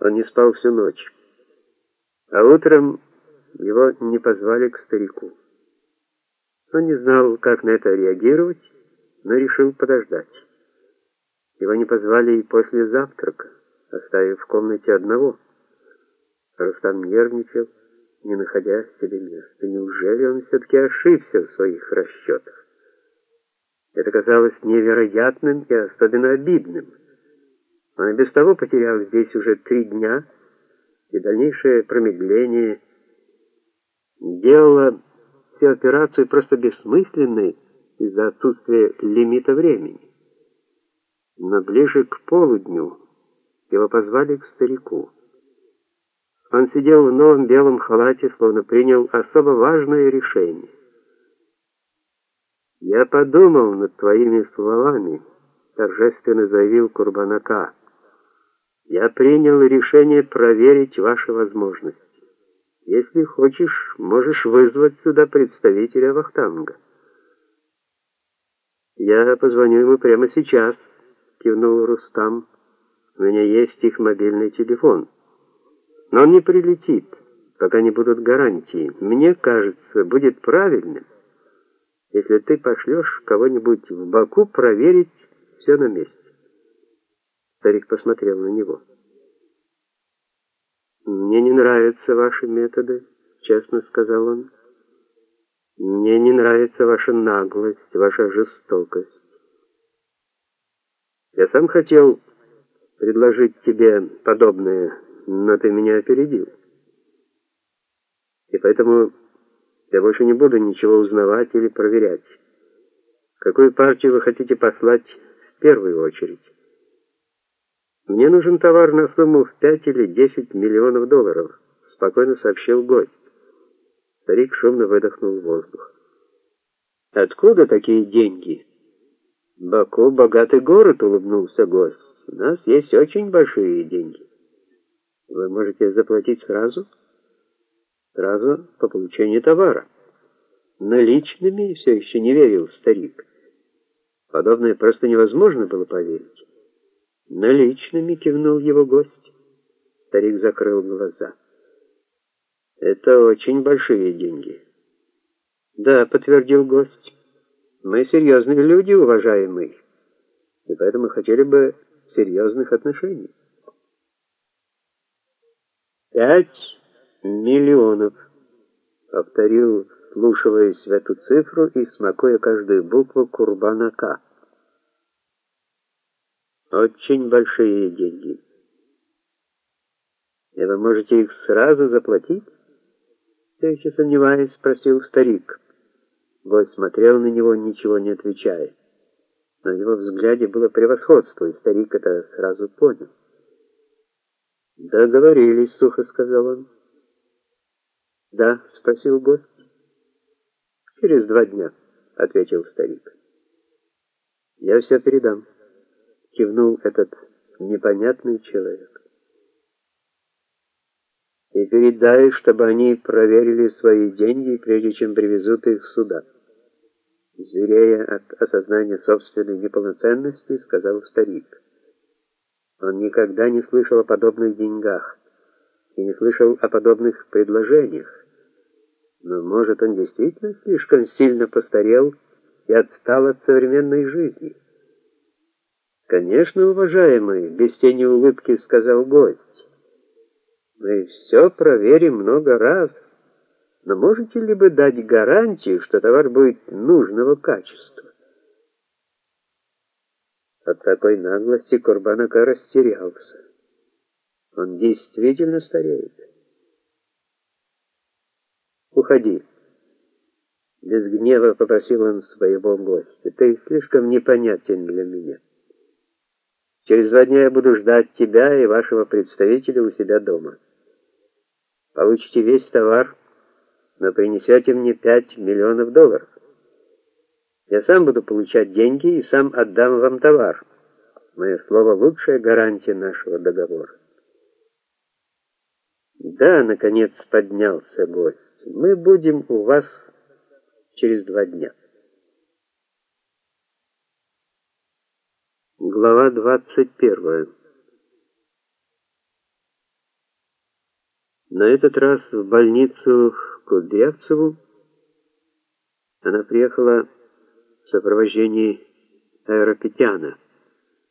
Он не спал всю ночь. А утром его не позвали к старику. Он не знал, как на это реагировать, но решил подождать. Его не позвали и после завтрака, оставив в комнате одного. Рустам нервничал, не находя себе места. Неужели он все-таки ошибся в своих расчетах? Это казалось невероятным и особенно обидным. Он и без того потерял здесь уже три дня, и дальнейшее промедление делало всю операцию просто бессмысленной из-за отсутствия лимита времени. Но ближе к полудню его позвали к старику. Он сидел в новом белом халате, словно принял особо важное решение. «Я подумал над твоими словами», — торжественно заявил Курбанака. «Я принял решение проверить ваши возможности. Если хочешь, можешь вызвать сюда представителя Вахтанга». «Я позвоню ему прямо сейчас», — кивнул Рустам. «У меня есть их мобильный телефон». Но он не прилетит, пока не будут гарантии. Мне кажется, будет правильным, если ты пошлешь кого-нибудь в Баку проверить все на месте. Старик посмотрел на него. «Мне не нравятся ваши методы», — честно сказал он. «Мне не нравится ваша наглость, ваша жестокость. Я сам хотел предложить тебе подобное, но ты меня опередил. И поэтому я больше не буду ничего узнавать или проверять. Какую партию вы хотите послать в первую очередь? Мне нужен товар на сумму в 5 или 10 миллионов долларов, спокойно сообщил гость. Старик шумно выдохнул воздух. Откуда такие деньги? Баку богатый город, улыбнулся гость. У нас есть очень большие деньги. Вы можете заплатить сразу? Сразу по получению товара. Наличными все еще не верил старик. Подобное просто невозможно было поверить. Наличными кивнул его гость. Старик закрыл глаза. Это очень большие деньги. Да, подтвердил гость. Мы серьезные люди, уважаемый, и поэтому хотели бы серьезных отношений. Пять миллионов, повторил, слушаясь в эту цифру и смакуя каждую букву Курбанака. Очень большие деньги. И вы можете их сразу заплатить? Все еще сомневаясь, спросил старик. Гость смотрел на него, ничего не отвечая. Но в его взгляде было превосходство, и старик это сразу понял. «Договорились», — сухо сказал он. «Да?» — спросил гость. «Через два дня», — ответил старик. «Я все передам», — кивнул этот непонятный человек. «И передай, чтобы они проверили свои деньги, прежде чем привезут их сюда». Зверея от осознания собственной неполноценности, сказал старик. Он никогда не слышал о подобных деньгах и не слышал о подобных предложениях. Но, может, он действительно слишком сильно постарел и отстал от современной жизни. «Конечно, уважаемый», — без тени улыбки сказал гость. «Мы все проверим много раз, но можете ли вы дать гарантию, что товар будет нужного качества?» От такой наглости Курбанака растерялся. Он действительно стареет. «Уходи!» Без гнева попросил он своего гостя. «Ты слишком непонятен для меня. Через два дня я буду ждать тебя и вашего представителя у себя дома. Получите весь товар, но принесете мне пять миллионов долларов. Я сам буду получать деньги и сам отдам вам товар. Мое слово — лучшая гарантия нашего договора. Да, наконец поднялся гость. Мы будем у вас через два дня. Глава 21. На этот раз в больницу к Кудрявцеву она приехала в сопровождении Аэропетяна.